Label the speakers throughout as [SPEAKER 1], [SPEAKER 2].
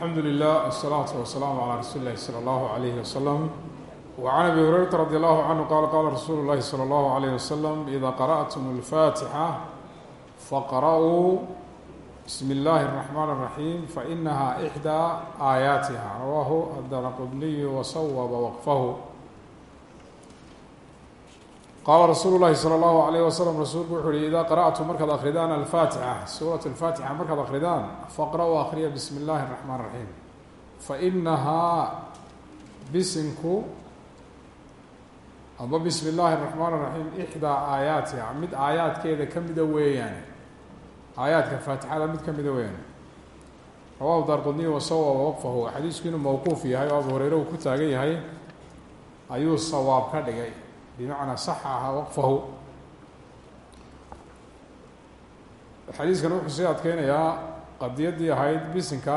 [SPEAKER 1] alxamdu lilah wsalaatu wasalaamu calaa rasuuli illahi sala allahu alayhi wasalam wacan abi hurayrata radi allahu canhu qaala qaala rasuulu llahi sala allahu alayh wasalam ida qara'tum alfaatixa faqra'uu bismi illaahi اraxmaan اraxiim fainaha ixdaa aayaatiha rawaahu adaraqudniyu wasawaba waqfahu qaala rasuulu llahi sala allahu alayh wasalam rasuulku wuxuu yihi idaa qara'tum markaad akridaan alfaatixa suurat alfaatixa markaad akridaan faqra-uu akriya bismi illaahi اraxmaan raxiim fainahaa bisinku aba bismi illaahi اraxmaan raxiim ixdaa aayaatiha mid aayaadkeeda ka mida weeyaane aayaadka faatixada mid ka mida weeyaane rawahu daarqudniy wasawaba waqfahu xadiisku inuu yahay oo abu ku taagan yahay ayuu sawaab ka dhigay bimacnaa saxa ahaa waqfahu xadiiskan wuxuu sii adkeynayaa qadiyaddii ahayd bisinka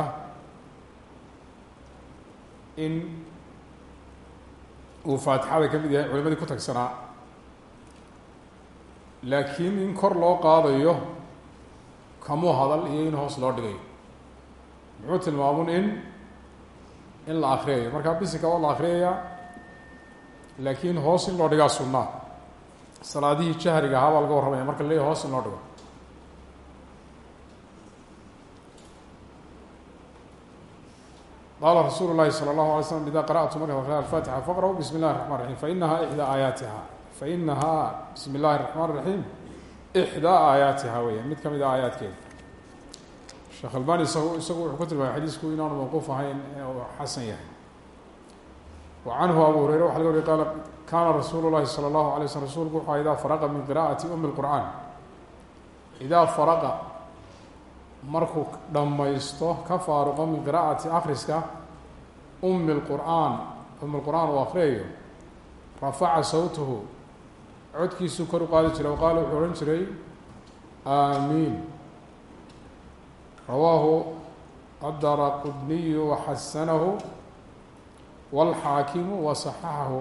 [SPEAKER 1] in uu faatixada ka mid yahay culimadii ku tagsanaa laakiin in kor loo qaadayo kamuu hadal iyo in hoos loo dhigayo muxuu tilmaamun in in la akriyayo markaa bisinka waa la akriyayaa laakiin hoos in loo dhigaa sunnaa salaadihii jahriga ahaa baa laga warramaya marka la leeyahy hoos in loo dhigo qaala rasuulu llahi salى اllahu alay slam ida qara'tum markaad akriya alfatixa faqra'uu bismi اllahi الraxman raxim fainaha ixdaa aayaatiha fainahaa bismi اllahi الraxmaan raxiim ixdaa aayaatiha weya mid ka mid a aayaadkeeda sheekh albani isagu isagu wuxuu ku tilmaamay xadiisku inaanu mawquuf ahayn oo xasan yahay wa canhu abu hureyre waxa laga wariy qaala kaana rasuulu llahi salى اllahu alay slm rasuulku wuxuu idaa faraqa min qira'ati umi اlqur'aan idaa faraqa markuu dhammaysto ka faaruqo min qiraa'ati akhriska umi اlqur'aan umi lqur'aan uu akriyayo rafaca sawtahu codkiisuu kor u qaadi jiray o qaala wuxuu odhan jiray aamiin rawaahu adaraqudniyu waxasanahu wاlxaakimu wasaxaxahu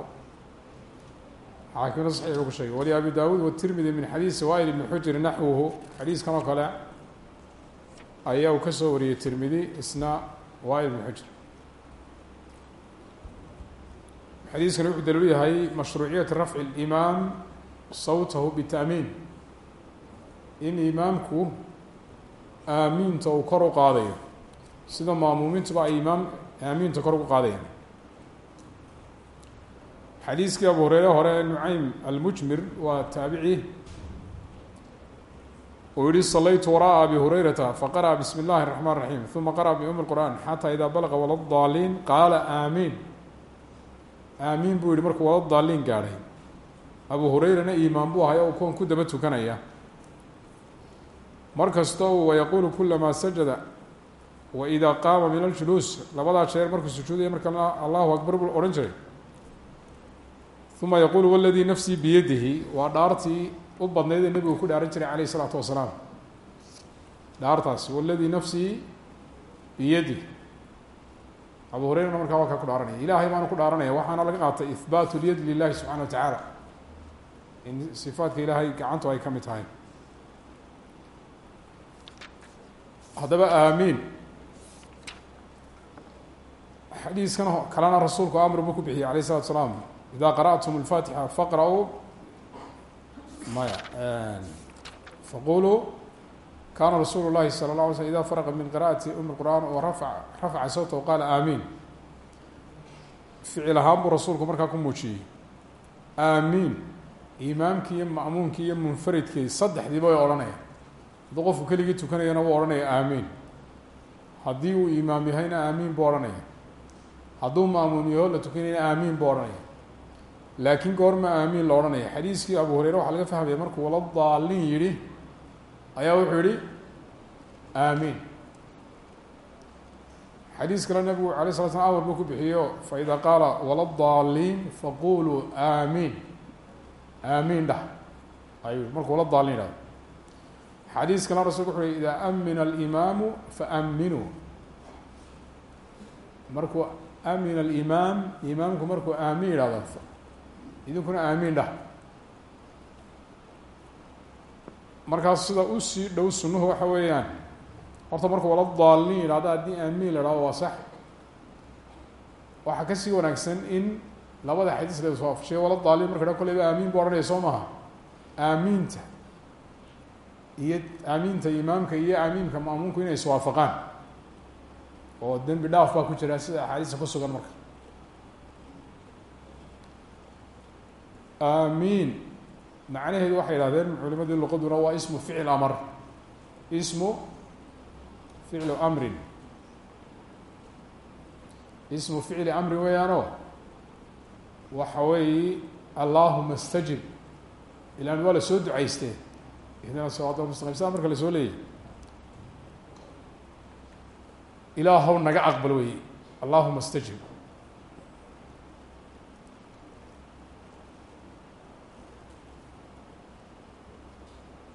[SPEAKER 1] xaakimna saxiix ugu sheegay wali abi dawuud watirmidi min xadiisi wail ibni xujri naxwuhu xadiiskan oo kale ayaa uu ka soo wariyey tirmidi isna wail ibni xujr xadiiskani wuxuu daliilu yahay mashruuciyati rafci اlimaam sawtahu bita'miin in imaamku aamiinta uu kor u qaadayo sida maamuumiintuba ay imaam aamiinta kor ugu qaadayaan xadiiskii abu hureyre hore nucaym almujmir waa taabici uu yihi salaytu wara'a abi hurayrata faqara'a bismi اllahi الraxmaan الraxiim uma qara'a biumi اlqur'an xata ida balaqa wala daaliin qaala aamiin aamiin buu yihi markuu wala daaliin gaadhay abu hurayrana iimaan buu ahay o kuwan ku daba tukanaya mar kasta u wayaquulu kulamaa sajada wa idaa qaama min aljuluus labadaa jeer markuu sujuudaya markana allahu akbar buu odhan jiray uma yaquulu waladii nafsii biyadihi waa dhaartii u badnayd ee nebigu ku dhaaran jiray calayh isalaatu wasalaam. Dhaartaasi waladii nafsii biyadih abu hureyrana markaa waa kaa ku dhaaranaya. Ilaahay baanu ku dhaaranaya waxaana laga qaatay ihbaatu lyad lilahi subxana wa tacaala. In sifaatka ilaahay gacantu ay ka mid tahay. Haddaba aamiin. Xadiiskan kalena rasuulku amr buu ku bixiyey alayh isalatu salaam ida qara'tum اlfatixa faqra'uu maya faquluu kana rasuulu llahi salى اla alay slm ida faraqa min qira'ati umi qur'an oo rafa rafaca sawtahu qaala aamiin ficil ahaan buu rasuulku markaa ku muujiyey aamiin imaamkii iyo ma'muumkii iyo munfaridkii saddexdiiba way odhanaya hadduu qofku keligii tukanayana wuu odhanaya aamiin haddii uu imaam yahayna aamiin buu odhanaya hadduu ma'muum yaho la tukanayna aamiin buu odhanaya laakiin goorma aamiin la odhanaya. Xadiiskii abu hureyre waxaa laga fahmaya markuu wala daalin yidhi ayaa wuxuu yihi aamiin xadiis kale nabigu alay sala slam amar ku bixiyo faida qaala wala daaliin faquluu aamiin aamiin dhah ayuu markuu wala daalin yidhahdo. Xadiis kalena rasulku wuxu uhi idaa amina alimaamu faaminuu markuu amina alimaam imaamku markuu aamiin yidhahdo idinkuna aamiin dhah markaas sida u sii dhow sunnuhu waxa weeyaan horta marka wala daalin yidhahdo haddii aamiin la ihahdo waa sax. Waxaa ka sii wanaagsan in labada xadiis la iswaafashiyo wala daalin marka ha kolleyba aamiin bu ohanaya soo maha aamiinta iyo aamiinta imaamka iyo aamiinka ma'muumku inay iswaafaqaan oo dembi dhaaf baa ku jira sida axaadiista ku sugan marka aamiin. Macnaheedu waxay yihahdeen culimadii luqaduna waa ismu ficil amar. Ismu ficlu amrin. Ismu ficli amrin weeyaano. Waxa weeyi allahuma stajib ilaan waa la soo ducaystee. Ihdina siraat mustaqim sidaa marka la soo leeyay ilaahow naga aqbal wey allahuma stajib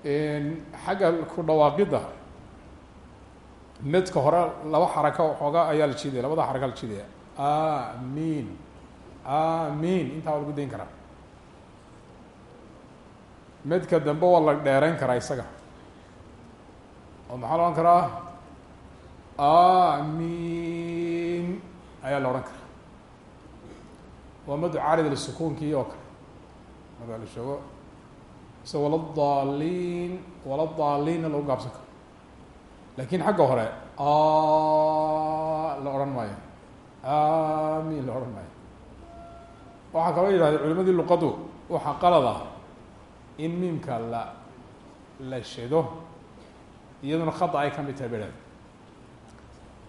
[SPEAKER 1] xagga ku dhawaaqidda medka hore laba xaraka xoogaa ayaa la jiidaya labada xaraka la jiidaya. Amiin amiin intaa waa lagu dayn karaa. Medka dambe waa la dheereyn karaa isaga. Oo maxaa la odhan karaa? Amiin ayaa la odhan karaa. Waa madu caarid lisukuunkii oo kale. Markaa la sheego ise wala daaliin wala daaliinna lagu gaabsan karo laakiin xagga hore la odhan maayo. Amiin la odhan maayo. Waxaa kaloo yidhahdee culimadii luqadu waxaa qalad ah in miimka la la shedo iyaduna khada ay ka mid tahay bedhad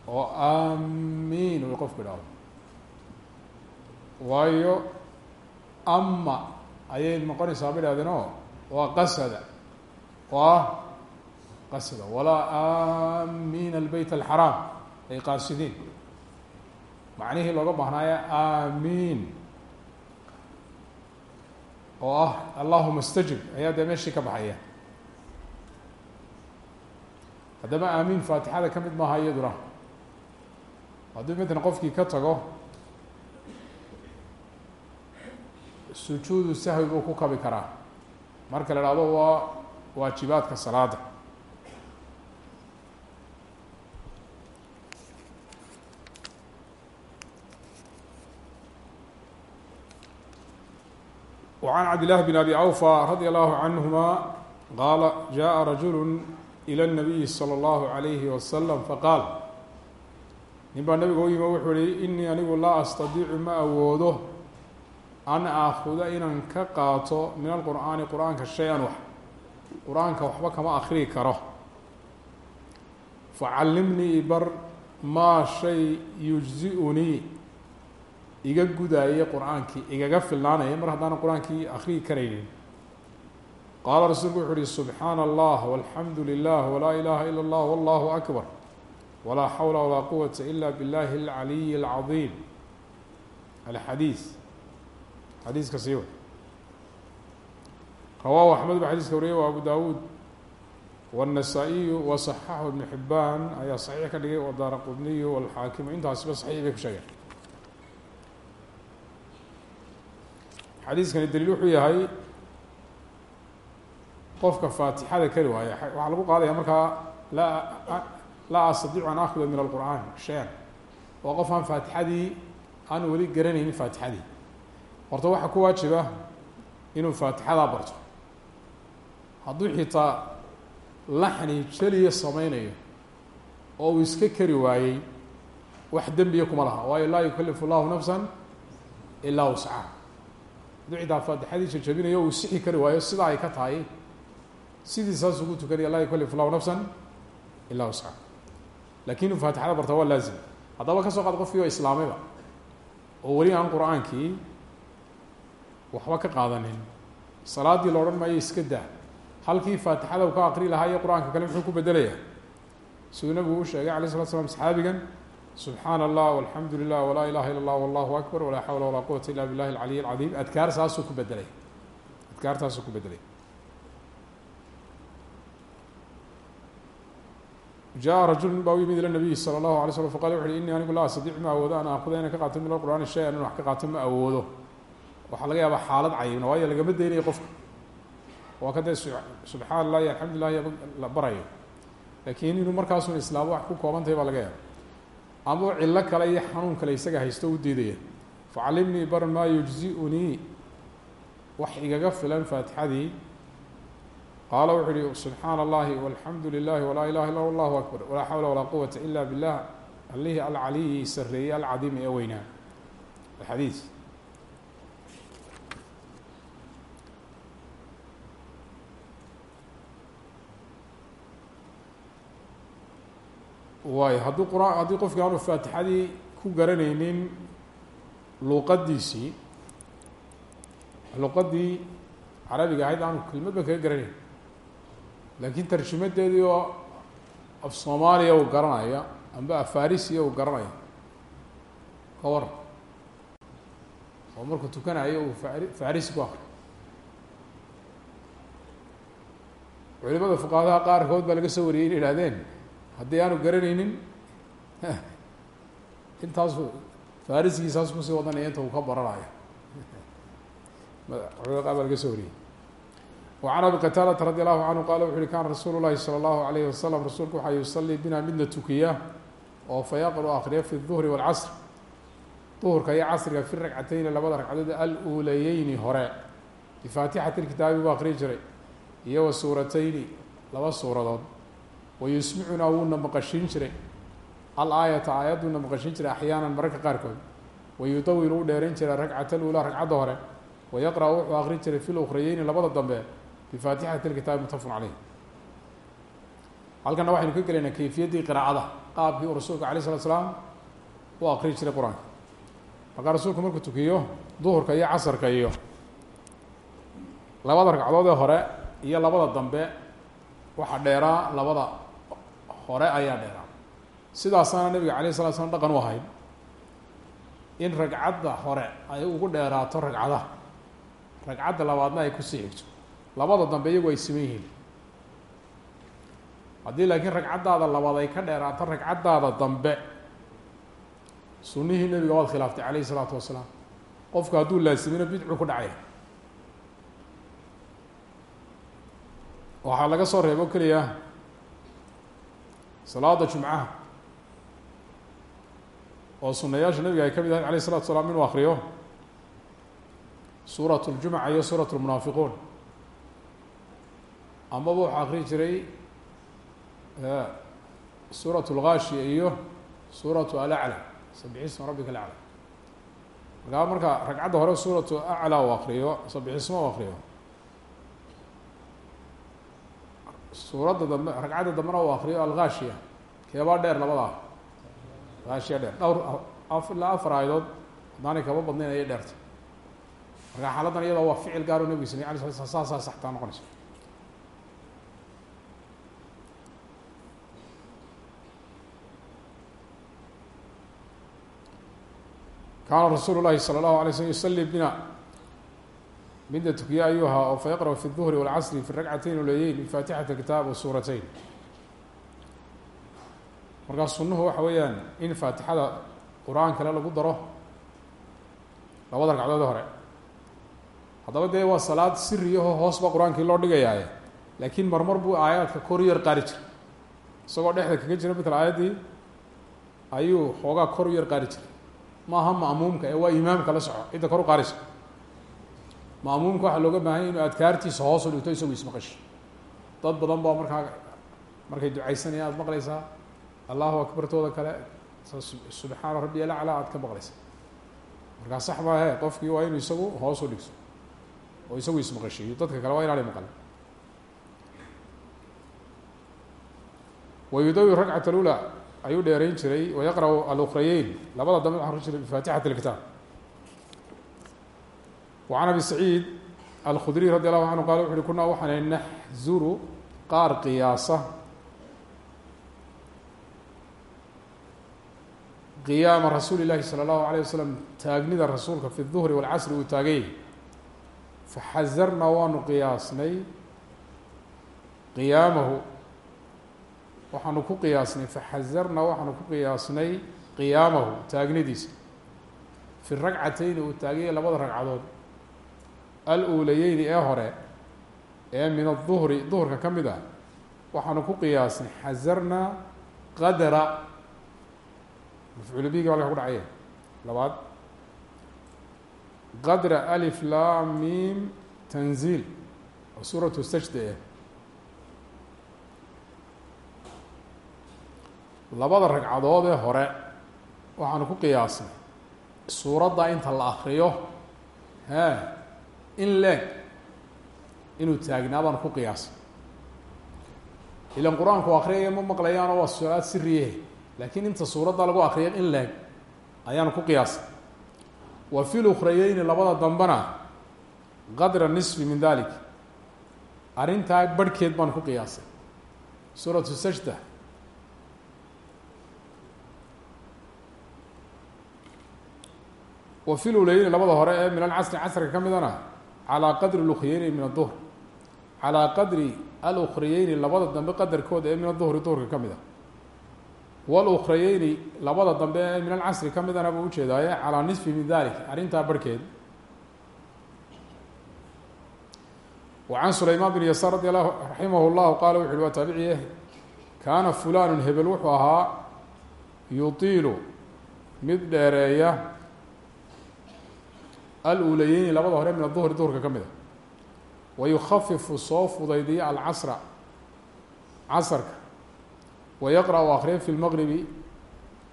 [SPEAKER 1] oo amiin way qofku idhahdo waayo ama ayay noqonaysaa ba idhahdeen oo waa qasada. Waa qasada. Walaa amiin albeyt alxaraam ay qaasidiin macnihii looga baahnaayo amiin oo ah allahuma stajib ayaa dee meeshii ka baxaya. Haddaba aamiin faatixada ka mid maaha iyaduna. Haddii midna qofkii ka tago sujuudu sahwi buu ku kabi karaa marka la ihahdo waa waajibaadka salaada وعن عبد الله بن أبي أوفى رضي الله عنهما قال جاء رجل إلى النبي صلى الله عليه وسلم فقال nin baa nabiga u yimi wuxuu ihi inii anigu laa astadiicu ma awoodo an aakuda inaan ka qaato min alqur'aani qur'aanka shay-an wax qur'aanka waxba kama akriyi karo facallimnii bar maa shay yujzi-unii iga gudaaya qur'aankii igaga filnaanaya mar haddaana qur'aankii karaynin qaala rasuulku wuxu uhi subxaana allah walxamdu lilah walaa ilaaha ila allah wallahu akbar walaa xawla walaa quwata ila billahi alcaliyi alcadiim alxadiis xadiiska siiwa rawaahu axmed baa xadiiska wariyay waa abu dawuud wالnasaa-iyu waصaxaxu ibnu xibaan ayaa saxiix ka dhigay wadaara qudniyu walxaakimu intaasiba saxiix bay ku sheegeen xadiiskani daliil wuxuu yahay qofka faatixada kari waaya waxaa lagu qaadaya markaa laa laa astadiicu an akuda min alqur'aan shay-an waa qof aan faatixadii aan weli garanaynin faatixadii horta waxaa ku waajiba inuu faatixadaa barto. Hadduu xitaa laxni jeliya sameynayo oo uu iska kari waayey wax dembiya kuma laha. Waayo laa yukalifu llahu nafsan ilaa wuscaha hadduu xitaa faatixadii jajabinayo uu sixi kari waayo sidaa ay ka tahay sidii saas ugu tukanaya laa yukalifu llahu nafsan ilaa wuscaha laakiin inuu faatixada barta waa laazim. Haddaba ka soo qaad qofkii oo islaamayba oo weli aan qur'aankii waxba ka qaadanin. Salaadii la odhan maayo iska daa. Halkii faatixada u ka aqri lahaa iyo qur'aanka kale muxuu ku bedelaya siduu nabigu u sheegay alay slat slam saxaabigan subxaana allah walxamdu lilah walaa ilaha illa allah wallahu akbar walaa xawla walaa quwata illa billahi alcaliy alcadiim adkaar saasuu ku bedelay. Adkaartaasuu ku bedelay. Jaa rajulun baa u yimid ila nabiyi sala allahu alay slm faqala wuxu uhi ini anigu laa astadiic ma awoodo an aakuda inaan ka qaato min alqur'aani shay an in wax ka qaato ma awoodo waxaa laga yaabaa xaalad cayibna waayo lagama daynayo qofka. Waa ka dee subxaan allah iyo alxamdu lilah la barayo. Laakiin inuu markaasun islaamo wax ku kooban tahay baa laga yaaba ama cillo kale iyo xanuun kale isaga haysto u diidaya. Facallimnii bar maa yujzi-unii. Wax igaga filan faatixadii. Qaala wuxuu uhi subxaana allahi walxamdu lilahi walaa ilaha illa allahu akbar. Walaa xawla walaa quwata ila billah. Allihii alcaliyi sareeyey alcadiimi ee weynaa. Alxadiid waayo hadduu qur'aan haddii qofkii aanu faatixadii ku garanaynin luuqadiisii luqadii carabiga ahayd aanu kelmadba kaga garanayn. Laakiin tarjumadeedii oo af soomaaliya uu garanaya amba afarisiya uu garanayo ka waran oo markuu tukanayo uu fari farisi ku akriyo culimada fuqahadaha qaarkood baa laga soo wariyey in ihahdeen haddii aanu garanaynin intaasu farisigiisaas kusii wadanaya inta uu ka baranayo culimada qaar baa laga soo wariyey وعn abi qtاadةa radي الlahu canهu qala wuxu uhi kana rasuul الlahi slى الlahu عalيyه waslم rasuulku waxaa yusalii bina midna tukiya oo fayaqru akriya fi الظuhri wاlcasr duhurka iyo casriga fi ragcateyni labada ragcadood aluulayeyni hore bifaatixati اkitaabi buu akriyi jiray iyo wa suurateyni laba suuradood wayusmicuna wuuna maqashin jiray alaayata aayaduuna maqashin jiray axyaana mararka qaarkood wayudawilu u dheeran jiray ragcat اlulaa ragcadda hore wayaqra wuxuu akri jiray fi lukrayeyni labada dambe bifaatixati اlkitaabi mutafaqun caleyh halkana waxaynu ka gelaynaa kayfiyaddii qiraacada qaabkii uu rasuulka alay slat slaam u akri jiray qur'aanka markaa rasuulku markuu tukiyo duhurka iyo casarka iyo labada ragcadood hore iyo labada dambe waxaa dheeraa labada hore ayaa dheeraa. Sidaasaana nabiga alayh slat slam dhaqan u ahayd in ragcadda hore ay ugu dheeraato ragcadaha. Ragcadda labaadna ay ku sii xigto. Labada dambe iyagu ay siman yihiin. Haddii laakiin ragcaddaada labaad ay ka dheeraato ragcaddaada dambe sunnihii nebiga waad khilaaftay calayhi isalaatu wasalaam. Qofku hadduu laasimino bidcu ku dhacaya waxaa laga soo reebo keliya salaada jumcaha oo sunayaasha nabiga ay ka mid ahayd alayh الsalatu salaam inuu akriyo suuraة اljumca iyo suuraة اlmunaafiquun amaba wuxuu akri jiray suuraة اlgaashiya iyo suuraة alaclى sabixisma rabbika alaclى markaa marka ragcadda hore suuraة aclى uu akriyo sabixisma u akriyo suuradda dambe ragcadda dambena uu akriyo algaashiya keebaa dheer labadaa gaashiya dheer. Dhowr ilaa afar aayadood haddaanay kaba badnayn ayay dheertay. Markaa xaaladdan iyada waa ficil gaar oo nebiga samey ala sala slam saasaa saxtaa noqonaysa. Kaana rasuulu llahi salى اllahu alay slm yusalii bina midda tukiye ayuu ahaa oo fayaqrأ fi الظuhri wاlcasri fi ragcatayn uleyeyn bifaatixati kitaab wa suuratayn markaa sunuhu waxa weeyaan in faatixada qur-aan kale lagu daro labada ragcadood hore haddaba dee waa salaad siriyaho hoos ba qur-aankii loo dhigayaaye laakiin marmar buu aayaadka kor yar qaari jiray isagoo dhexda kaga jira matal aayaddii ayuu xoogaa kor yar qaari jiray maaha ma'muumka ee waa imaamka la soco cidda kor u qaaraysa ma'muumka waxaa looga baahanya inuu adkaartiisa hoos u dhigto isagu ismaqashi. Dad badan baa markaa markay ducaysanayaan aada maqlaysaa allahu akbartooda kale subxaana rabbi alaclaa aad ka maqlaysa. Markaa sax maahe qofkii waa inuu isagu hoos u dhigto oo isagu ismaqashiiyo dadka kale waa inaanay maqan wayudawi ragcat alula ayuu dheerayn jiray wayaqra'u alukrayeyn labada dambe waxaa ru jiray bifaatixati اlkitaab وعn abi سacيid alkudriي radي الlahu canهu qala wuxu uhi kunaa waxaana naxzuru qaar qiyaasa qiyaama rasuuli الlahi salى الlahu عalيه waslم taagnida rasuulka fi الظuhri wاlcasri uu taagay faxazarnaa waanu qiyaasnay qiyaamahu waxaanu ku qiyaasnay faxazarnaa waxaanu ku qiyaasnay qiyaamahu taagnidiisa fi ragcateyni uu taagaya labada ragcadood aluulayeyni ee hore ee min aلظuhri duhurka ka mid ah waxaanu ku qiyaasnay xazarna qadra. Mafcuul biga halkaa ku dhacaya. Labaad qadra alif lam mim tanziil oo suuratu sajda ah labada ragcadood ee hore waxaanu ku qiyaasnay suuradda inta la akriyo he in leeg inuu taagnaa baanu ku qiyaasnay ilan qur'aanku ma maqlayaano waa su'aad siriye laakiin inta suuradda lagu akriya in leeg ayaanu ku qiyaasnay wa fi lukrayeyni labada dambena qadra nisfi min dalik arrintaa barhkeed baanu ku qiyaasay. Suuratu sajda. Wa fi luleyni labada hore ee min alcasri casriga ka midana calaa qadri lukriyeyni min aduhr calaa qadri alukriyeyni labada dambe qadarkooda ee min aduhri duhurka ka mid a walukrayeyni labada dambe ee min alcasri ka midana buu ujeedaaye calaa nisfi min dalik arrintaa barhkeed can sulaymaan bin yasaar radi allahu raximah llahu qaala wuxu uhi waa taabiciye kaana fulanu hebel wuxuu ahaa yutiilu mid dheereeya aluleyeyni labada hore min aduhri duhurka ka mid a wa yukhafifu soo fudaydiya alcasra casarka wa yaqra' u akriya fi lmaqribi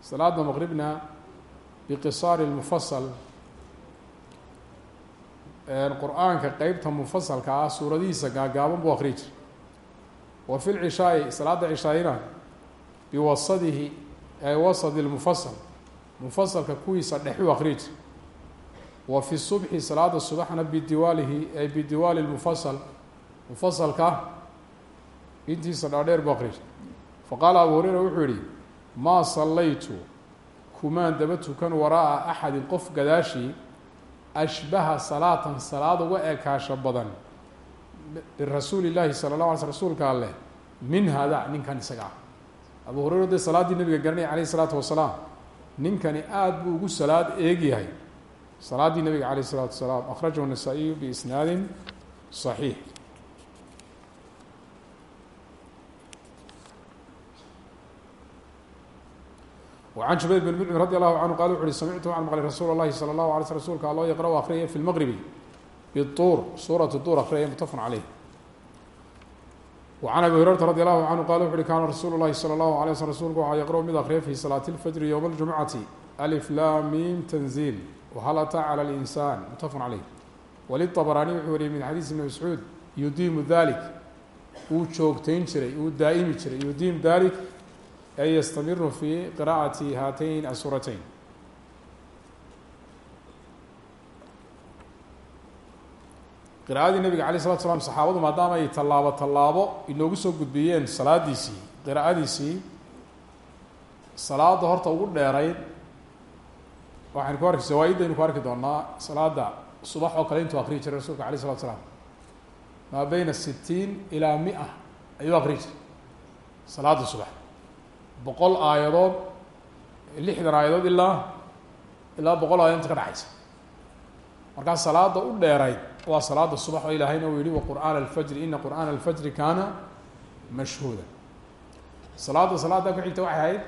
[SPEAKER 1] salaada maqribna biqisaari lmufasal qur'aanka qeybta mufasalka ah suuradihiisa gaagaaban buu akriyi jir wa fi lcishaai salaada cishaayina biwasadihi ee wasadi lmufasal mufasalka kuwiisa dhexu akriyi jir wa fi subxi salaada subaxna bidiwaalihi ay bidiwaali lmufasal mufasalka intiisa dhaadheer buu jir faqaala abu hureyra wuxuu yihi maa sallaytu. Kumaan daba tukan waraa'a axadin qof gadaashii ashbaha salaatan salaad uga ekaasho badan. Birasuuli llaahi sala la alay sl rasuulka alleh min hada ninkan isaga ah. Abu hureyra dee salaaddii nabiga garanaya calayh isalaatu wasalaam ninkani aada buu ugu salaad eegyahay salaaddii nabiga calayh isalaatu wasalaam akhrajahu nasaa-iyu biisnaadin saxiix وعن جuبير بن mcm رضي الله عنه qال وxu uhi smعtu waxaan mqlay rasuul الlahi slى الlaه عليه sل rsulka aloo yqرأ akriyaya في المqرbi bالطuur suuraة الطuur akriyaya mتfq عalيه وعن أbي هuريرaةa رضي الله عنه qال وxu uhi kana rasuul الlahi slى الlaه عليه sل rsulku waxaa yqرأ mid akriya fي صلاaة الفجر yوم الجuمcaةi ألف lam mim تنزيل وhal أtىa عlى الإنسان mتfq عalيه wlلطbrاني wuxuu wariyey min xadيiث بن مسعوud yudiimu ذalik wuu joogtayn jiray wuu daa'imi jiray yudiim dalik ay ystamiru fi qira'ati haatayn asuratayn qira'adii nabiga alay slatu slam saxaabadu maadaama ay tallaabo tallaabo inoogu soo gudbiyeen salaadiisii qira'adiisii salaada horta ugu dheerayd waxaynu ku arki zawaa-iddaynu ku arki doonaa salaada subax oo kale intuu akriyi jiray rasuulka alay slatu slaam maa beyna sitiin ilaa mia ayuu akriyi jiray salaada subax. Boqol aayadood lixdan aayadood ilaa ilaa boqol aayadood inta ka dhexaysa markaa salaada u dheerayd waa salaada subax oo ilaahayna uu yihi waqur'aana alfajri ina qur'aana alfajri kaana mashhuuda salaada salaada ku xigta waxay ahayd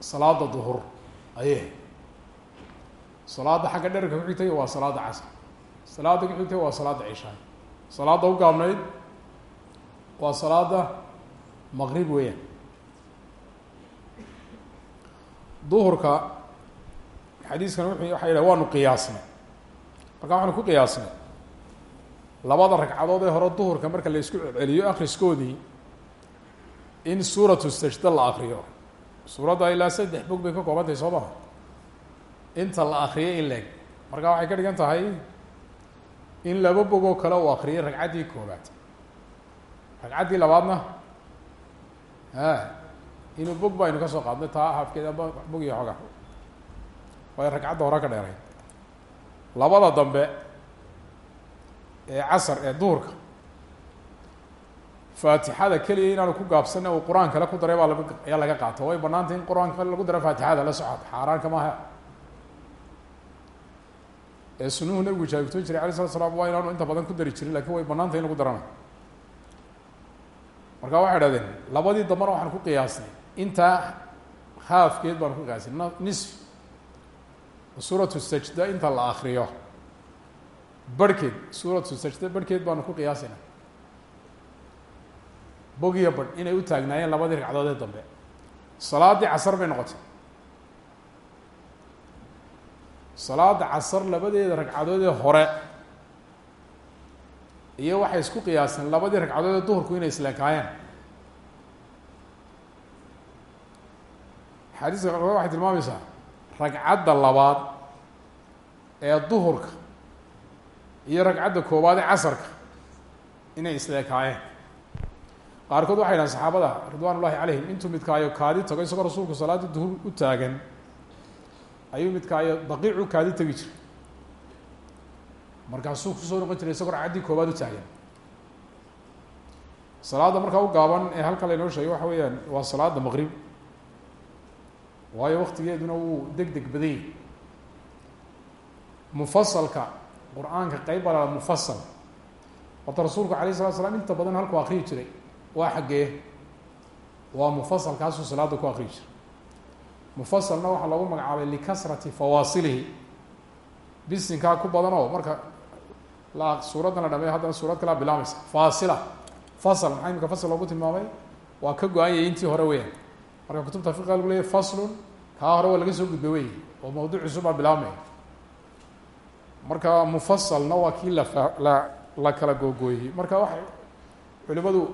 [SPEAKER 1] salaada duhur ahayd salaada xagga dherarka ku xigtay waa salaada casr salaada ku xigtay waa salaada cishaay salaada u gaabnayd waa salaada maqrib weeyaan. Duhurka xadiiskan wuxuu waxay yidhaha waanu qiyaasnay. Marka waxaanu ku qiyaasnay labada ragcadood ee hore duhurka marka la isku celceliyo akriskoodii in suuratu sajda la akriyo suuradda ilaa saddex bog bay ka koobantahay soo maha inta la akriyo in leeg. Marka waxay ka dhigan tahay in laba bogoo kale uu akriyay ragcaddii koobaad ragcaddii labaadna a inuu bog baynu ka soo qaadnay taa haafkeeda bog iyo xoga. Waayo ragcadda hore ka dheeray. Labada dambe ee casar ee duhurka faatixada keliya inaanu ku gaabsana uu qur'aan kale ku daray baa laga qaata way banaantay in qur'aan lagu dara faatixada la socod xaaraanka maaha ee sunuhu nabigu jaabigtoon jiray alay slat slam waa inaanu inta badan ku dari jirin laakiin way banaantay in lagu darana. Marka waxay dhahdeen labadii dambana waxaan ku qiyaasnay. Intaa haafkeed baan ku qiyaasnay. Nisf suuratu sajda inta la akriyo barhkeed suuratu sajda barhkeed baanu ku qiyaasayna bogiyo barh inay u taagnaayeen labadii ragcadood ee dambe. Salaaddii casar bay noqotay salaada casar labadeeda ragcadood ee hore iyo waxay isku qiyaaseen labadii ragcadood ee duhurku inay isleekaayeen xadiiska qaarkood waxay tilmaamaysaa ragcadda labaad ee duhurka iyo ragcadda koowaad ee casarka inay isleekaayeen qaarkood waxay dhahan saxaabada ridwan ullahi calayhim intuu midkaayo kaadi tago isagoo rasuulku salaada duhur u taagan ayuu midkaayo daqiicu kaadi tegi jiray. Markaasuu ku soo noqon jiray isagoo ragcaddii koowaad u taagan. Salaadda markaa u gaaban ee halkan laynoo sheegay waxa weeyaan waa salaada maqrib. Waayo waktigeeduna wuu deg deg badan yahy mufasalka qur'aanka qeyb baa laha mufasal horta rasuulku alayh salatu slam inta badan halku akriyi jiray waa xaggee waa mufasalkaasuu salaada ku akriyi jiray mufasalna waxaa loogu magacaabay likasrati fawaasilihi. Bisinkaa ku badan oo marka suuraddan la dhameeyo haddana suurad kalaa bilaabaysa faasila. Fasl maxaa imika fasl loogu tilmaamay? Waa ka go-an yahay intii hore weyaan marka kutubta fiqa lagu leeyahy faslun kaa hore waa laga soo gudbay wey oo mawduuc cusub baa bilaabmaya marka mufasalna waa kii lafa la la kala googooyey. Marka waxay culimadu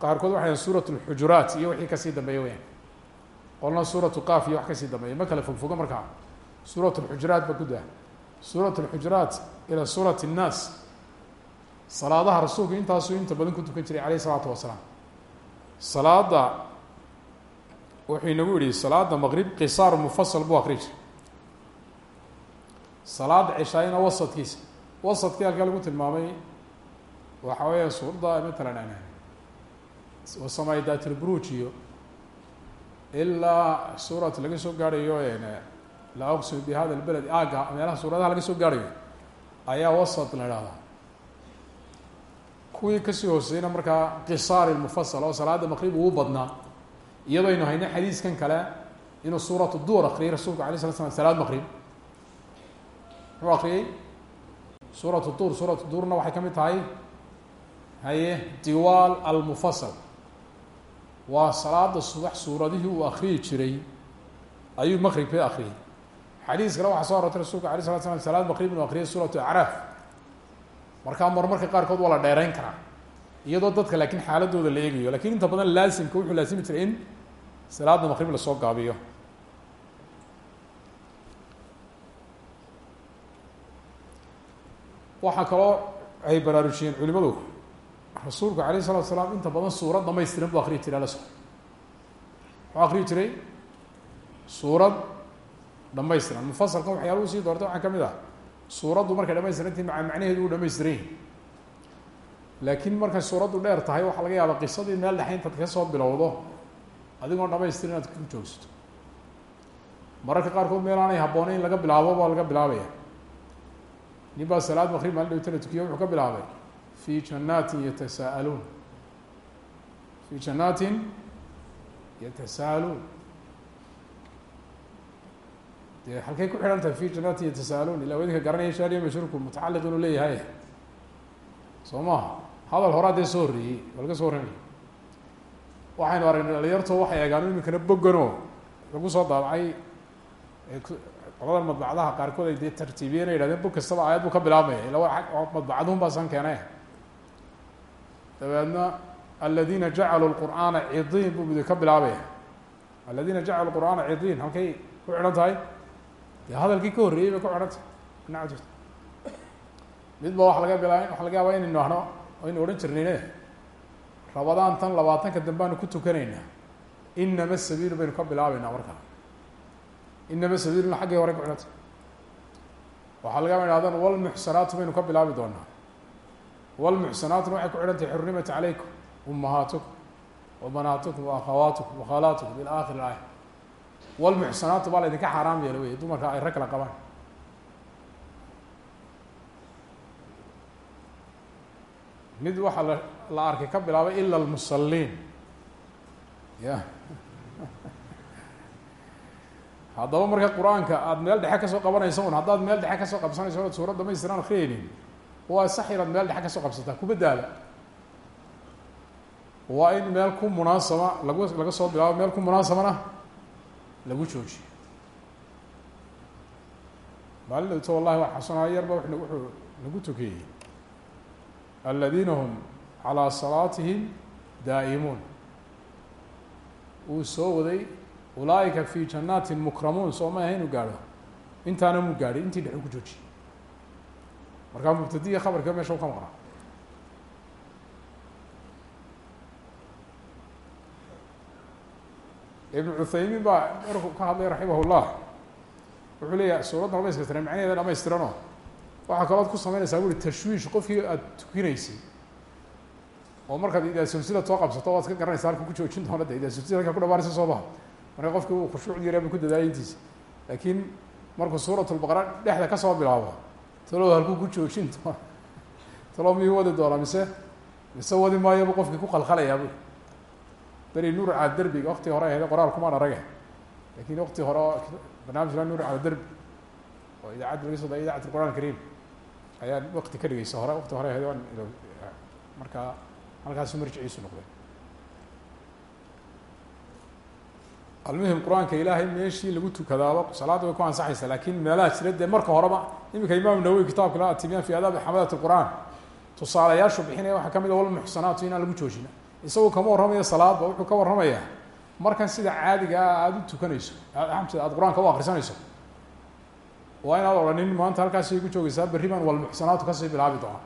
[SPEAKER 1] qaarkood waxay suurat lxujuraat iyo wixii ka sii dambeeya weyaan qolna suuratu qaaf iyo wax ka sii dambeeya. Ma kala fogfogo markaa suurat lxujuraat ba ku daa. Suurat lxujuraat ila suurat الnaas salaadaha rasuulku intaasuu inta badan ku tukan jiray alayh isalaatu wasalaam salaada wuxuu inagu yihi salaada maqrib qisaar mufasal buu akri jiray salaada ceshaayana wasadkiisa. Wasadkii halkaa lagu tilmaamay waxa weeya suuradda matalan wasamay datilbruj iyo ilaa suurat laga soo gaarhayo la aqsim bi hada lbeled aaga meelaha suuradaha laga soo gaarhayo ayaa wasad la ihahdaa kuwii ka sii hooseyna markaa qisaar mufasal oo salaada maqrib uu badnaa iyadoo aynu hayno xadiiskan kale inuu suuratu duur akriyay rasuulku alay slat slam salaad maqrib muxuu akriyey suuratu duur suuratu duurna waxay ka mid tahay haye diwaal almufasal waa salaada subax suuradihii uu akriyi jiray. Ayuu maqribka akriyay xadiis kale waxaa so arortay rasuulku alay slat slam salaad maqrib inuu akriyay suuratu acraaf. Markaa marmarka qaarkood waa la dheereyn karaa iyadoo dadka laakiin xaaladooda la eegayo. Lakin inta badan laasimka wuxuu laasimi jiray in salaada maqrib la soo gaabiyo. Waxaa kaloo ay baraarujiyeen culimadu rasuulku alayh salatu salaam inta badan suurad dhamaystiran buu akriyi jiray alas muxuu akriyi jiray suurad dhamaystiran mufasalkan waxyaaluhu sii doortay waxaa ka mid ah. Suuraddu markay dhamaystirantii maa macnaheedu uu dhamaystiran laakiin markay suuraddu dheer tahay waxaa laga yaabaa qisadii meel dhexe intaad ka soo bilowdo adigoon dhamaystir inaad ku joogsato. Mararka qaarkood meel aanay habbooneyn laga bilaabo baa laga bilaabaya. Nin baa salaad maqrib maalin dhawtana tukiyo wuxuu ka bilaabay fi janaatin yatasa'aluun fi janaatin yatasa'aluun dee halkay ku xidhan tahay fi janaatin yatasa'aluun ila wadinka garanaya shaariya mashhuurku mutacaliq inuu leeyahay soo maha hadal horaa dee soo horreeyey waa laga soo horreynaya waxaynu aragnay dhalinyarto waxay eegaan iminkana boganoo lagu soo daabacay qoladan madbacdaha qaarkood ay dee tartiibiyeen ay yihahdeen bog kastaba aayad buu ka bilaabmaya ila madbacduhun baa san dabeedna aladiina jacaluu lqur'aana cidiin buu midi ka bilaabaya. Aladiina jacalu qur'aana cidiin halkay ku xidhan tahay? Dee hadalkii ka horreeyey bay ku xidhan tahay. Dhinaca jirta. Mid ba waa laga bilaa waxa laga yaabaa inaynu ahno aynu odhan jirnayne rabadaan tan labaatanka dambeanu ku tukanaynaa. Inama sabiilu baynu ka bilaabeynaa markaa inama sabiiluna xaggii hore ku xidhanta waxaa laga yaaba ihahdaan walmuxsanaatu baynu ka bilaabi doonaa walmuxsanaatuna waxay ku xidhan tahay xurimat calaykum umahaatukum wabanaatukum waakhawaatukum wakhalaatukum ila akhir aaya walmuxsanaatu baa la ydinka xaaraam yeela wey dumarka ay rag kala qabaan mid waxaa la arkay ka bilaabay ila almusaliin ya haddaba marka qur'aanka aada meel dhexe ka soo qabanayso un haddaad meel dhexe ka soo qabsanayso oad suurad dhamaystiran akriyaynin waa sax inaad meel dhexe ka soo qabsataa kuma daala. Waa in meel ku munaasaba lagu laga soo bilaabo meel ku munaasabana lagu joojiyo. Maalin dhowto wallahi waa xasanaayo yarba w wuxuu nagu tukiyey aladiina hum calىa salaatihim daa'imuun. Wuu soo waday ulaaئika fi janaatin mukramuun. Soo ma aha inu gaadho. Intaana mu gaadhay intii dhexe ku joojiyey markaa mubtadiya khabarka meesha u ka maqnaa ibn cuthaymiin baa markuu ka hadlay raximah llah wuxuu leeyahay suuradda dhamayskatiran macnaheeda dhamaystiranoo waxaa kalood ku sameynaysaa buri tashwiish qofkii aada tukinaysay oo markaad idaasawsida soo qabsato waad ka garanaysa halka ku joojin doona de idaasawsida halka ku dhamaanaysa soo maha marka qofkii uu khushuucdi yara bu ku dadaalay intiisa laakiin markuu suuratulbaqara dhexda ka soo bilaabo talow halkuu ku joojin doona talow miyuu wadi doonaa? Mise mise wadi maayobu qofkii ku qalqalayaa bu beri nuur cala derbiga wakti hore ahayde qoraal kumaan arage laakiin wakti hore oo barnaamijka nuur cala derbi oo idaacadda laga soo da idacat qur'an alkarim ayaa wakti ka dhigeysa hore. Wakti hore ahayde waan markaa halkaasu marjiciisu noqday almuhim qur'aanka ilaahay meeshii lagu tukadaaba salaadda way ku ansaxaysa laakiin meelaha jira dee marka horeba iminka imaam nawowi kitaabka la atimiyan fi adaabi xamalat qur'aan. Tusaalayaashu bixinaya waxaa ka mid a walmuxsanaatu inaan lagu joojina. Isagu kama warramayo salaadba wuxuu ka warramayaa markan sida caadiga ah aada u tukanayso aad aada qur'aanka u akrisanayso waa inaad odhanin maanta halkaasay ku joogeysaa berri baan walmuxsanaatu ka sii bilaabi doonaa.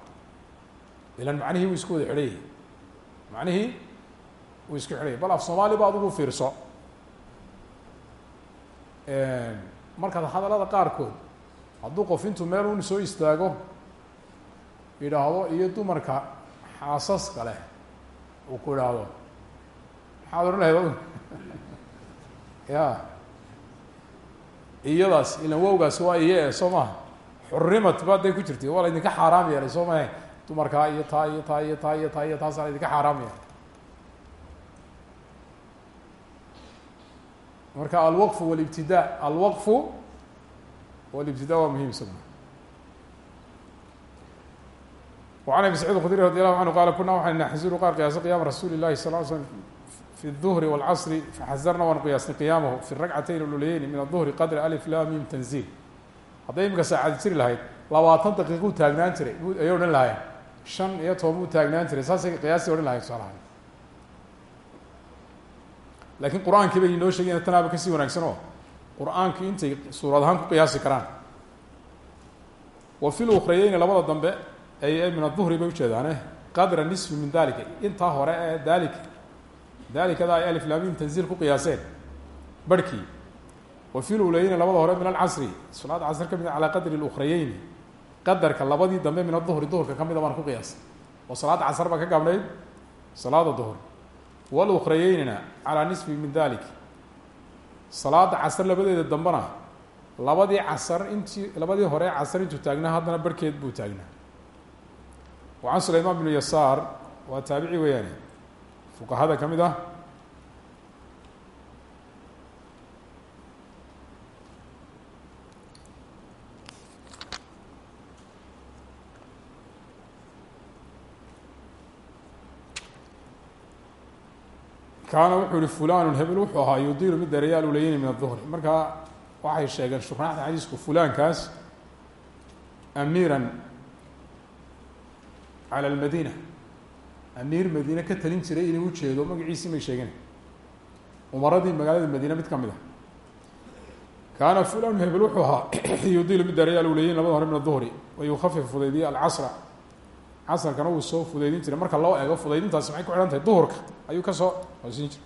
[SPEAKER 1] Ilan macnihii wuu isku wada xidhayay macnihii wuu isku xidhayay bal af soomaali ba adigu fiirso markaad hadallada qaarkood hadduu qof intuu meel un soo istaago yidhaahdo iyo dumarka xaasaska leh uu ku idhaahdo maxaad odhan lahayd ya iyadaas ilan wowgaas waa iye soo maha xurimat ba day ku jirtay waa la idinka xaaraam yeelay soo mahe dumarkaa iyo taa iyo taa iyo taa iyo taa iyo taasaa la idinka xaaraam yeelay marka alwaqfu walibtida alwaqfu walibtida waa muhim isaguna وعن أبي سعيد الخdري رضي الله عنه qال kuna waxaan naxزuru qaar qiyaaso qiyama rasuuli الlahi صلl ل sلم في الظهri والcصr faxazarna waan qiyaasnay qiyamahu في الرagcatayn اluleyni min الظهri qadr alف la mim تنزيل hadday imika saacadi jiri lahayd labaatan daqiiquu taagnaan jiray ayay odhan lahayen shan iyo toban buu taagnaan jiray saasay qiyaastii odhan lahayen tusaalahaan laakiin qur'aankii bay noo sheegayaan tanaaba ka sii wanaagsan oo qur'aanku intay suurad ahaan ku qiyaasi karaan. Wa fi lukrayeyni labada dambe ee min aduhri bay ujeedaane qadra nisfi min dalika intaa hore ee daalika daalikada ay aliflaamiin tanziil ku qiyaaseen. Barhkii wa fi luleyeyni labada hore min alcasri salaada casr ka mid ah calaa qadri lukrayeyni qadarka labadii dambe min aduhri duhurka ka mida ah baan ku qiyaasay. Oo salaada casr baa ka gaabnayd salaada duhur wlukreyeynina calaa nisfi min dalik. Salaada casar labadeeda dambena labadii casar intii labadii hore casar intuu taagnaa haddana barhkeed buu taagnaa. Wa can sulaymaan bnu yasaar waa taabici weeyaane fuqahada ka mid ah kaana wuxuu yihi fulanu hebel wuxuu ahaa yudiiru mid dareeyaal uu leeyini min aduhri markaa waxay sheegeen shuraaxda xadiisku fulaankaas amiiran cala almadiina. Amiir madiine ka talin jiray inuu ujeedo magaciisii may sheegeen. Umaradii magaalada madiine mid kamida a ah. kaana fulanu hebel wuxuu ahaa yudiilu mid dareeyaal uu leeyini labada hore min aduhri wa yukafifu fudaydiya alcasra casrkana wuu soo fudaydin jiray. Marka loo eego fudaydintaasi maxay ku xidhan tahay duhurka. Ayuu ka soo hoosiin jiray.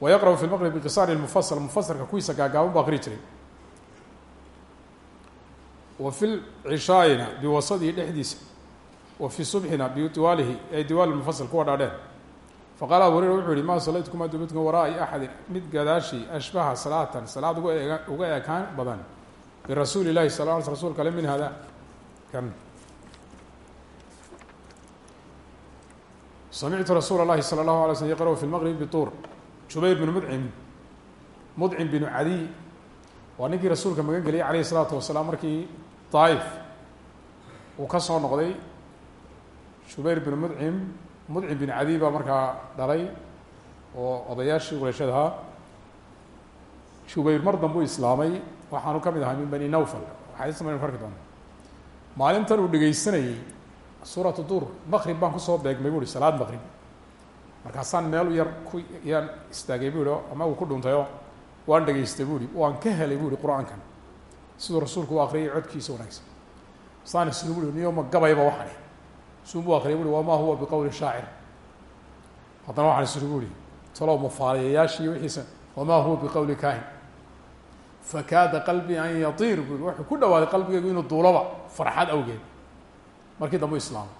[SPEAKER 1] Wayaqrأu fi lmaqrib biqisaari mufasl mufasirka kuwiisa gaagaaban bu akri jiray. Wa fi lcishaayina biwasadii dhexdiisa. Wa fi subxina bidiwaalihi ay diwaal mufasl kuwa dhaadheen faqaala abu hurera wuxuu yihi ma salaytkum adumidkum waraa'i axadin mid gadaashii ashbaha salaatan salaad uga uga ekaan badan. Birasuuli lahi sal l sl rsulka ale min hada. Kan samictu rasuula اlahi salى اlahu alay slm yaqrأu fi lmaqrib bituur jubayr binu mudcim mudcim binu cadiy waa ninkii rasuulka magan geliyay alayh الsalaatu wasalaam markii daaif uu ka soo noqday jubayr binu mudcim mudcim bin cadiy baa markaa dhalay oo odayaashii qurayshadahaa jubayr mar dambu islaamay waxaanu ka mid ahaa min bani nawfal waxaismaynu arki doona maalintan uu dhegeysanayey suuratu dur maqrib baan ku soo beegmay bu uhi salaad maqrib markaasaan meel yar ku yaan istaagay bu ihi ama uu ku dhuntayoo waan dhegeystay bu ihi waan ka helay bu ihi qur'aankan. Siduu rasuulku u akriyay codkiisa wanaagsan. Saan islu bu i niyoma gabayba waxani. Sunbuu akriyay bu uhi wamaa huwa biqowli shaacir. Haddana waxaan islu bu ihi talow mufaaliyayaashii wixiisa wamaa huwa biqowli kaahin. Fakaada qalbii an yatiir bu wuxuu ku dhawaaday qalbigaygu inuu duuloba farxad awgeed markii dambu islaamay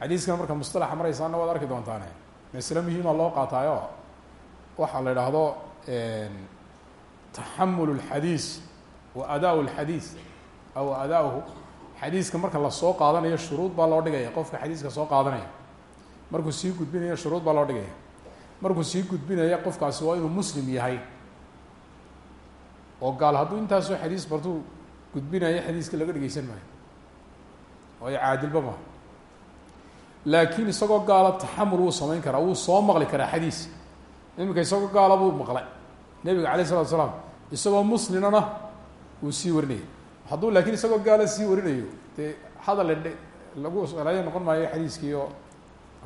[SPEAKER 1] xadiiskan marka mustalaxa maraysaana waad arki doontaane. Masle muhiima loo qaataayo. Waxaa la idhaahdo taxamul اlxadiis wa adaa اlxadiis aw adaahu xadiiska marka la soo qaadanayo shuruud baa loo dhigaya. Qofka xadiiska soo qaadanaya markuu sii gudbinayo shuruud baa loo dhigaya. Markuu sii gudbinaya qofkaasi waa inuu muslim yahay. Oo gaal hadduu intaasoo xadiis bartuu gudbinayo xadiiska laga dhegeysan maayo waayo caadilba maha laakiin isagoo gaala taxamul wuu samayn karaa wuu soo maqli karaa xadiis. Iminka isagoo gaala buu maqlay. Nebiga alayh isalatu salaam isagoo muslimana wuu sii warinayay. Hadduu laakiin isagoo gaala sii warinayo dee hadal lagu noqon maayo xadiiskii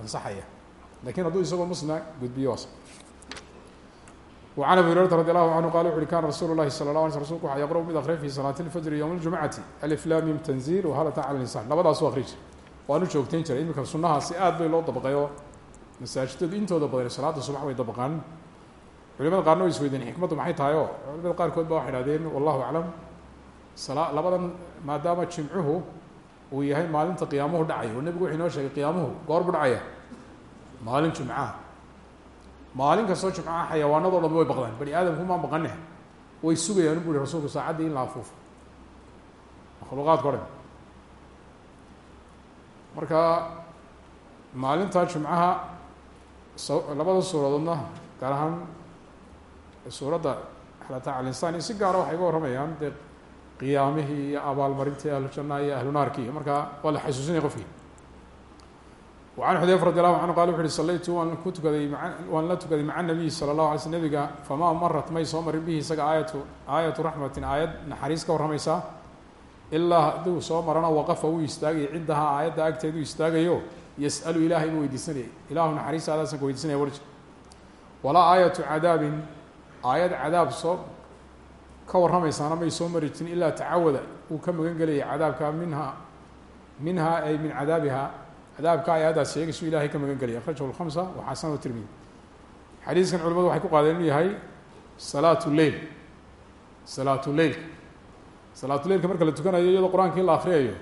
[SPEAKER 1] ansaxaya. Lakin hadduu isagoo muslima gudbiyo waas وعن أبي هريرة رضي الله عنه قال وxu uhi كان رsuل الlahi صلى الله علي sل رsulku waxa yqرأ mid akriya في صلاaة الفجر يوم الجuمعaةi ألف lam mim تنزيل وhal أtى عlى الإنسان labadaasu akri jir waanu joogtayn jiray iminka sunahaasi aad bay loo dabqayo masaajidadu intooda badan salaada subax way dabqaan culimada qaarna way isweydeen xikmaddu maxay tahay oo culimada qaarkood ba waxay hahdeen wallahu aclam sala labadan maadaama jimcuhu uu yahay maalinta qiyaamuhu dhacay oo nebigu wuxuu inoo sheegay qiyaamuhu goor buu dhacaya maalin jumcaha maalin kastoo jumcaha xayawaanadoo dhan way baqdaan. Bani aadamku maa baqane way sugayaan bu uhi rasuulku saacaddii in la afuufo. Makhluuqaadka o dhan. Marka maalinta jumcaha s labada suuradoodna gaar ahaan suuradda xalata alinsaan iyo si gaara waxay ga warramayaan dee qiyaamihii iyo abaalmarintii ahlu jannaha iyo ahlu naarki marka waa la xasuusinaya qofkii وعن xudayfa radi allahu canhu qal wuxu uhi salaytu waan ku tukaday waan la tukaday maca nabiyi salى الlahu alay sl nabiga famaa marat may soo marin bihi isaga aayatu aayatu raxmatin aayad naxariis ka warramaysaa ilaa hadduu soo marana waqafa wuu istaagaya cindahaa aayadda agteedu istaagayo yas'alu ilahay buu weydiisanayay ilahu naxariistaadaasaan ka weydiisanaya warji walaa aayatu cadaabin aayad cadaab soo ka warramaysaana may soo mari jirin ilaa tacawada uu ka magan gelayay cadaabka minha minha ay min cadaabiha cadaabka aayaddaas sheegaysu ilahay ka magan gelaya akrajahu lhamsa wa xasan tirmidi xadiiskan culimadu waxay ku qaadeen inuu yahay salaat lleil salaat lleilka salaatuleilka marka la tukanayo iyadoo qur'aankii la akriyayo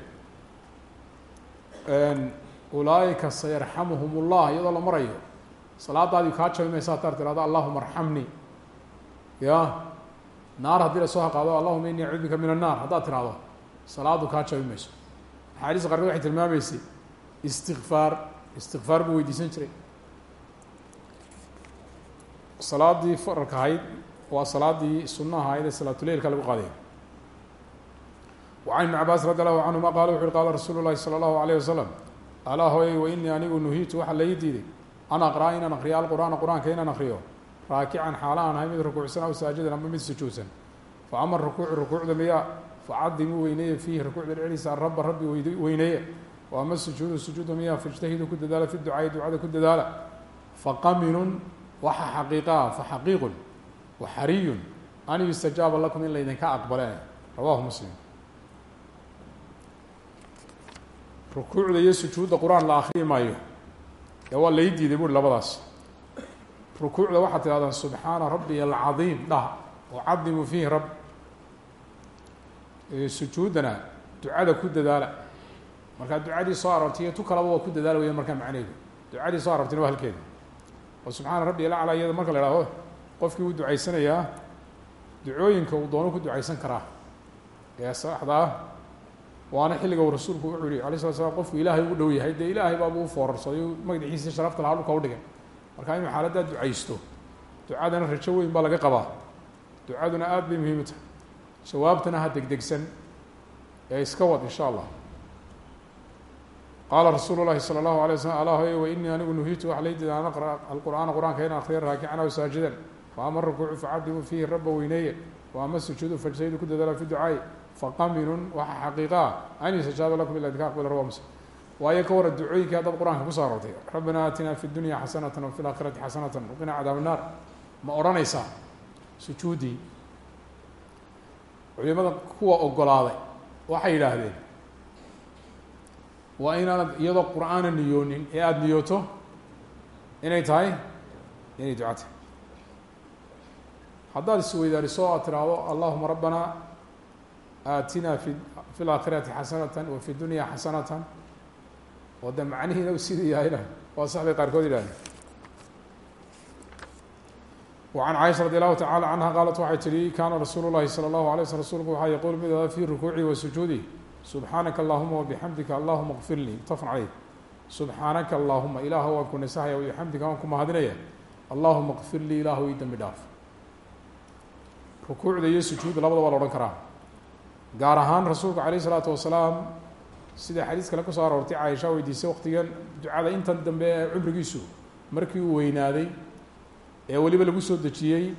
[SPEAKER 1] ulaaika sayarxamuhum ullah iyadoo la marayo salaadaadii kaa jabi maysa hataar tirahdo allahuma arxamnii. Ya naar haddii la soo haqaado allahuma ini acuud bika min annar haddaad tirahdo salaadu kaa jabi mayso axaadiista qaarkood waxay istikfaar istikfaar buu weydiisan jiray. Salaadii faralka ahayd waa salaadii sunnaha ahayd ee salaatuleilka lagu qaaday wacan ibn cabaas radi allahu canhuma qaala wuxu uhi qaala rasuulu llahi sala allahu alayh wasalam alaa hooyey wainii anigu nuhiitu waxaa laii diiday an aqraa inaan akriyo alqur'aana qur'aanka inaan akriyo raakican xaala aan ahay mid rukuucsan aw saajidan ama mid sujuudsan. Fa ama rukuucu rukuucda miyaa facadimuu weyneeye fiihi rukuucda dhexdiisa arabba rabbi weyneeye. وama sujuudu sujuuda miya faاجtahidu ku dadaala fi ducaa'i ducada ku dadaala faqaminun waxa xaqiiqaa faxaqiiqun waxariyun an yustajaaba lakum in laydinka aqbale rawahu muslim rukuucda iyo sujuudda qur-aan la akriyi maayo ee waa lai diiday buuri labadaas rukuucda waxaad tidhahdaan subxaana rabbiy alcadiim dhah ucadimu fiihi rab sujuuddana ducada ku dadaala markaa ducadii soo aroortay tu kalaba waa ku dadaala weya markaa macneedu. Ducadii soo aroortayna waa halkeeda. Oo subxaana rabbiy alaclaa iyada marka la ihahdo qofkii wuu ducaysanayaa ducooyinka uu doono ku ducaysan karaa. Ee saxda ah waana xilliga uu rasuulku wuxuu yihi alay slat slam qofku ilaahay ugu dhow yahay dee ilaahay baabuu u foorarsaday magaciisa sharafta lahaa dhulka udhigay marka inuu xaaladdaa ducaysto ducadana rajo weyn baa laga qabaa. Ducaduna aada bay muhiim u tahay. Jawaabtana ha degdegsan. Ee iska wad insha allah قال rasuulu lahi salى اlahu alay slm alah wainii anigu nuhitu waxaa laydida an aqra alqur'aana qur'aanka in akriya raakican aw saajidan faama rukuucu facadimu fiihi raba weyneeye waama sujuudu fajtahidu ku dadaala fi ducaa'i faqaminun waxa xaqiiqa ah an istajaaba lakum ila dika aqbal rawa muslim waayo ka wara ducooyinkii haddaad qur'aanka ku soo aroortay rabbina aatina fi dunya xasanatan wafi laakhirati xasanatan ma odhanaysaa sujuuddii culimada kuwa ogolaaday waxay yidhaahdeen waa inaanad iyadoo qur-aana niyoonin ee aada niyooto inay tahay inay duca tahay haddaad isweydaariso o aad tiraahdo allahuma rabbana aatina fi fi laakhirati xasanatan wa fi dunya xasanatan oo de macnihiina u sida yahayna waa sax bay qaarkood yidhahdeen وعن cائشha رadي الlahu taعalى عanha qaalat waxay tihi kana rasuul الlahi slى الlahu عalيه slm rsulku waxaa yquul mid ada fi rukuuci wa sujuudi subxaanaka allahuma wabixamdika allahuma kfir lii mutafan caleyh subxaanaka allahuma ilaah waan ku nasahaya wabixamdika waan ku mahadinaya allahuma kfir lii ilaahu ii dembi dhaaf rukuucda iyo sujuudda labada waa la odhan karaa gaar ahaan rasuulku alayه الsalaatu wasalaam sida xadiis kale kusoo aroortay caaisha weydiisay waqtigan ducada intan dambe ee cumrigiisu markii uu weynaaday ee weliba lagu soo dejiyey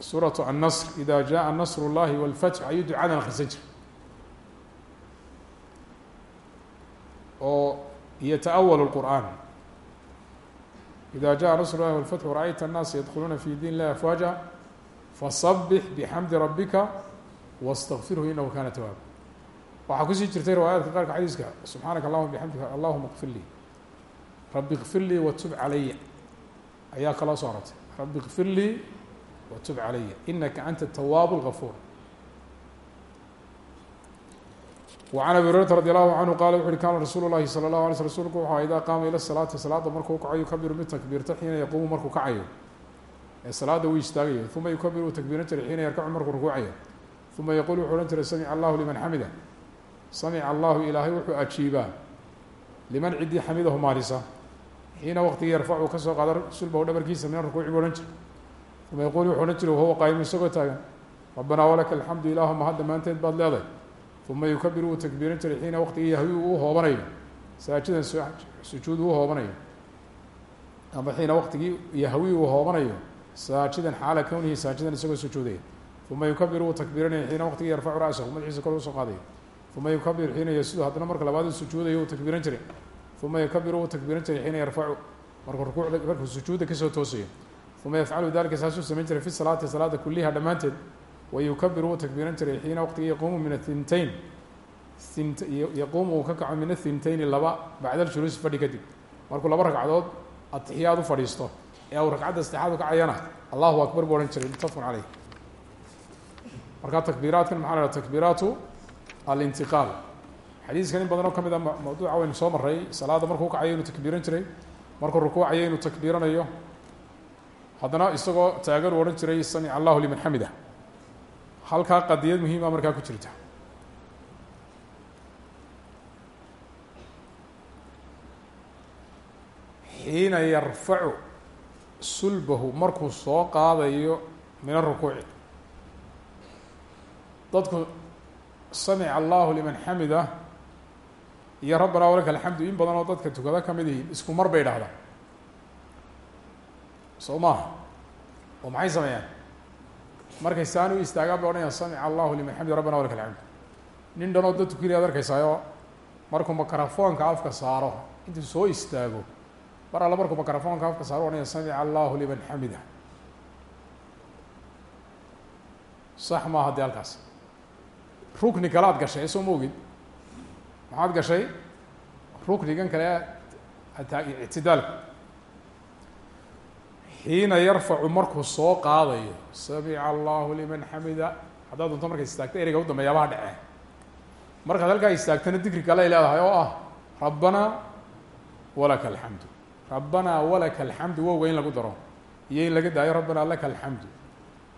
[SPEAKER 1] suuraة النصr ida jaءa nasr الlahi wاlfatx ayuu ducadan akrisan jiray oo yataأwal الqur'an ida jaءa nasr الlahi wاlfatx waraأyta الnaasa yadkuluuna fi diin اllahi afwaaja fasabix bxamdi rabika wاstakfirhu inahu kana tawaaba waxaa kusii jirtay riwaayaadka qaarka xadiiska subxaanaka allahuma bxamdika allahuma kfir lii rabi kfir lii watub calaya ayaa kaloo soo arortay rabi kfir lii watub calaya inaka anta tawaab اlgafuur وعn abi hurayrata radi allahu canhu qala wuxu uhi kana rasuulu lahi salى اlahu alay sl rsulku wuxuu idaa qaama ila salaati salaada markuu kacayo yukabiru mid takbiirta xiina yaquumu markuu kacayo ee salaada uu istaagayo uma yukabiru uu takbiiran jiray xiina yarkacu markuu rukuucayo uma yaqul wuxuu odhan jiray samic allahu liman xamida samic allahu ilaahay wuxuu ajiibaa liman cidii xamidahu maalisa xiina waqtigii yarfacu kasoo qaada sulbahu dhabarkiisa mina rukuuci buu odhan jiray uma yaquul wuxuu odhan jiray wahuwa qaayimu isagoo taagan rabbanaa walaka alxamdu ilaahuma had dhammaanteed baad leedahay uma yukabiru uu takbiiran jiray xiina waqtigii yahwi uu saajidan sujuud uu hoobanayo ama xiina waqtigii yahwi uu hoobanayo saajidan xaala kownihi saajidan isagoo sujuudaya uma yukabiru uu takbiiranaya xiina waqtigii yarfacu ra'sahu madaxiisa kor u soo qaadaya uma yukabir xiina yasudu haddana marka labaad uu sujuudayo uu takbiiran jiray uma yukabiru uu takbiiran jiray xiina yarfacu markuu rukuucda markuu sujuudda ka soo toosayo uma yafcalu dalika saasuu samayn jiray fi salaati salaada kuliha dhammaanteed wayukabiru uu takbiiran jiray xiina waqtigii yaquumu min athintayn yaquumu uu ka kaco min athintayni laba bacda aljuluusi fadhi kadib markuu laba ragcadood atixiyaad u fadhiisto ee uu ragcadda saddexaad u kacayana allahu akbar buu odhan jiray mutafaqun caleyh markaa takbiiraadkan maxaa la takbiiraatu alintiqaal xadiiskan in badan oo ka mid a mawduuca waynu soo maray salaada markuu kacayo inuu takbiiran jiray markuu rukuucayo inuu takbiiranayo haddana isagoo taagan uu odhan jiray samic allahu halkaa qadiyad muhiima markaa ku jirta. Xiina yarfacu sulbahu markuu soo qaadayo min arukuuci dadku samic allahu liman xamida. Iyo rabbanaa walaka alxamdu in badan oo dadka tukada ka mid ihiin isku mar bay idhahdaan soo maaha? Oo maxay sameeyaan markay saan u istaagaan bay odhanayaan samic allahu liman xamida rabbana walaka alxamdu nin dhanoo dad tukinayaad arkaysaayoo markuu makarafoonka afka saaro intuu soo istaago mar alla markuu makarafoonka afka saaro odhanaya samic allahu liman xamida sax maaha dee halkaas. Rukni kale ad gashay soo ma ogid? Maxaad gashay? Ruknigan kale ictidaalku xiina yarfacu markuu soo qaadayo samica allahu liman xamida. Haddaad doonto markay istaagto ereyga u dambeeyaabaha dhece markaad halkaa istaagtana dikri kale ay leedahay oo ah rabbanaa walaka alxamdu. Rabbanaa walaka alxamdu wowga in lagu daro. Iyo in laga daayo rabbanaa laka alxamdu.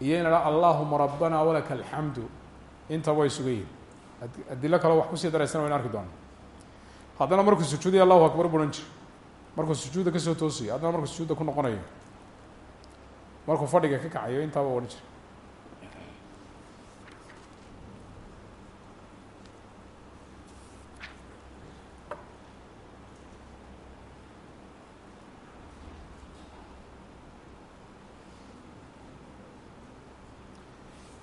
[SPEAKER 1] Iyo in la haha allahuma rabbanaa walaka alxamdu. Inta way sugan yihiin adilo kale wax ku sii daraysana wayn arki doona haddana markuu sujuudaya allahu akbar buhan jir markuu sujuudda ka soo toosiyo haddana markuu sujuudda ku noqonayo markuu fadhiga ka kacayo intaaba odhan jira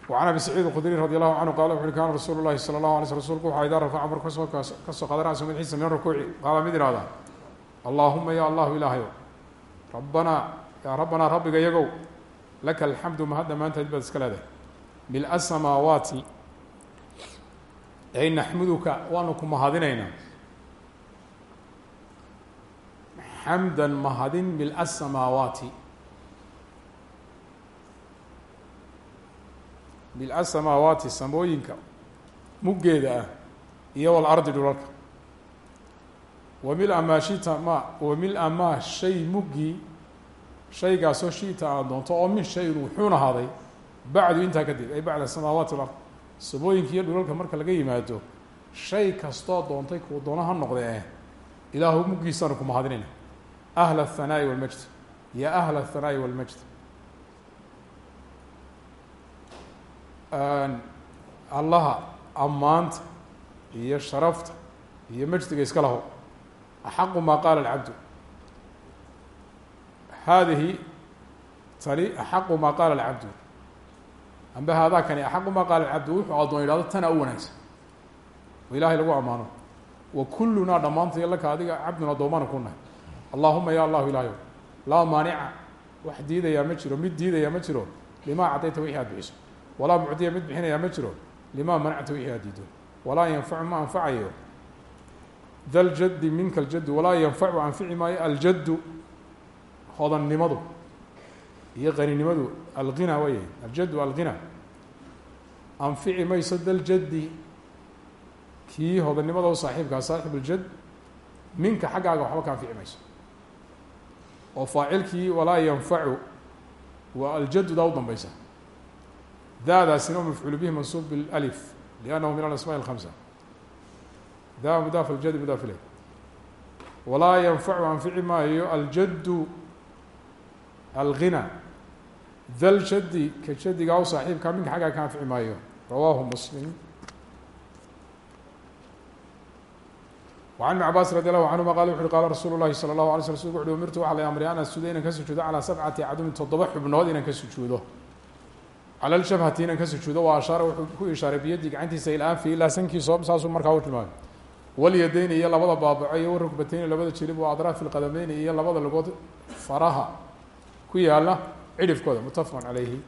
[SPEAKER 1] وعن أبي سعيid الkdري رضي الله عنه qال وxu uhi kana rasuul الlahi slى الlaه عليه sل rsulku وxa idaa rafca marku kasoo kasoo qaada rأسه madaxiisa min rukuuci qaala mid ihahda allahuma ya allahu ilaahayow rabbanaa yaa rabbanaa rabbiga yagow laka alxamdu mahad dhammaanteed baad iska leedahay. Mil-a samaawaati ay naxmuduka waanu ku mahadinaynaa. Xamda mahadin mil-a samaawaati mil-a samaawaati samooyinka muggeeda ah iyo walardi dhulalka. Wa mil-a maa shita ma wa mil-a maa shay muggii shaygaasoo shita aad doonto oo min shayin wuxuun ahaaday bacdu intaa kadib ay bacda samaawaati walard samooyinka iyo dhulalka marka laga yimaado shay kastoo doontay kuu doono ha noqde eh ilaahu muggiisaanu ku mahadinayna ahla athanaa'i walmajd ya ahla athanaa'i walmajd allaha ammaanta iyo sharafta iyo majdiga iska laho. Axaqu maa qaala alcabdu haadihi tani axaqu maa qaala alcabdu amba haadaa kani axaqu maa qaala alcabdu wuxuu addoon yidhahdo tana u wanaagsan oo ilaahay lagu ammaano wa kullunaa dhammaantay laka adiga cabdun addoomaana ku nahay allahuma ya allahu ilaahayow laa maanica wax diidayaa ma jiro mid diidayaa ma jiro limaa cadayta wixii aad bixiso walaa mucdiya mid bixinayaa ma jiro limaa manacta wixii aad diido walaa yanfacu ma anfacayo da ljaddi minka aljaddu walaa yanfacu anfici maayo aljaddu hodannimadu iyo qaninimadu alghinaa way aljaddu alghinaa anfici mayso daljaddi kii hodannimada u saaxiibkaa saaxibu ljad minka xaggaaga waxba ka anfici mayso. Oo faacilkii walaa yanfacu waa aljaddu daa u dambaysa. Daadaasina o mafcuulu bihi mansuub bilأlif liannahu min alasmaa اlhamsa daa mudaaf aljad mudaaf ileyh walaa yanfacu anfici maayo aljaddu alghina da ljaddi ka jadigaa u saaxiibkaa minka xaggaa ka anfici maayo rawaahu muslim وعن بن عbاس رضي الله عنهma qال وxu uhi qala rasuul الlahi slى الlaه علي sl rsulku uhi umirtu waxa la amray an asjuda inan ka sujuudo calىa sabcati acdumin toddoba xubnood inan ka sujuudo calى ljabhati inan ka sujuudo wa ashaara wuxuu ku ishaaray biyadii gacantiisa ilaanfi ilaa sankiiso saasuu markaa u tilmaamay walyadeyni iyo labada baabaco iyo warukbateyni labada jirib wa adraafi اlqadameyni iyo labada lugood faraha ku yaalla cidhifkooda mutafaqan calayhi